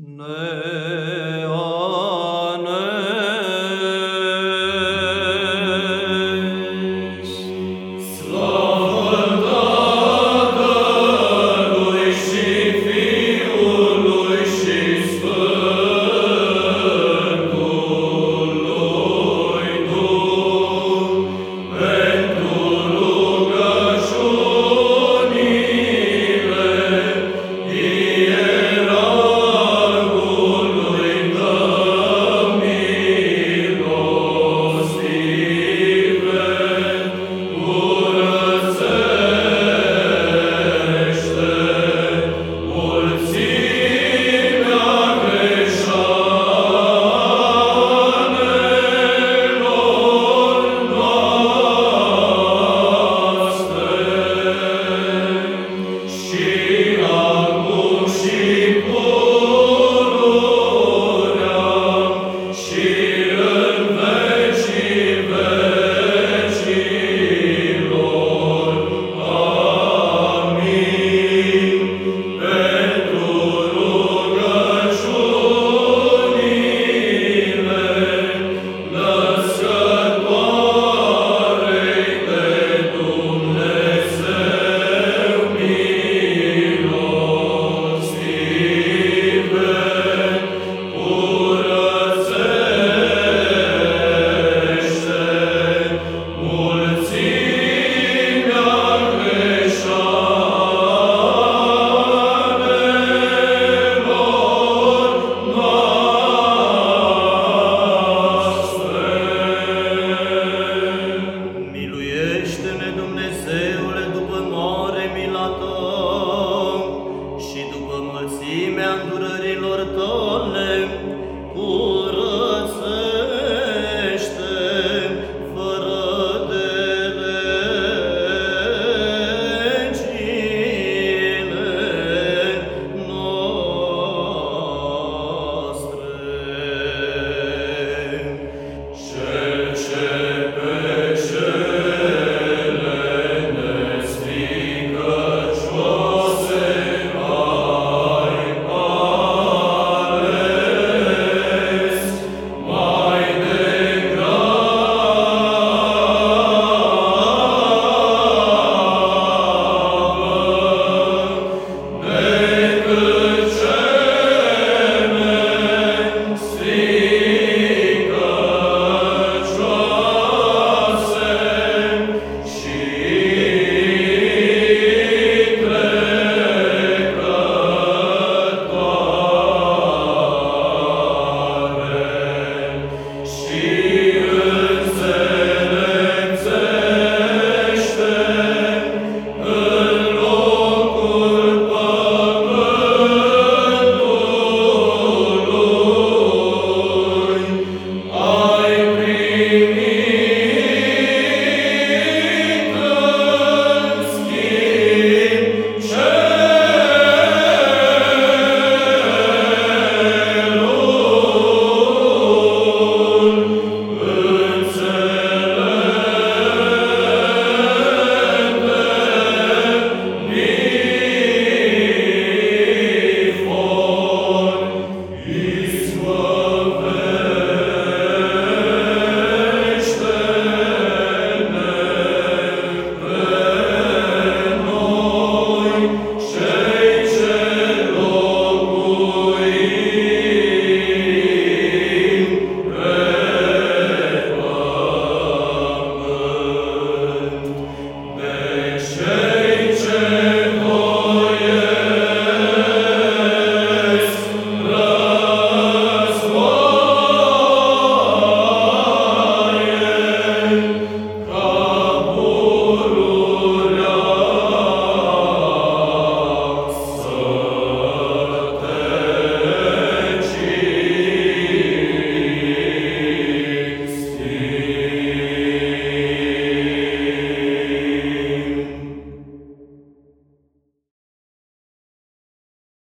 No.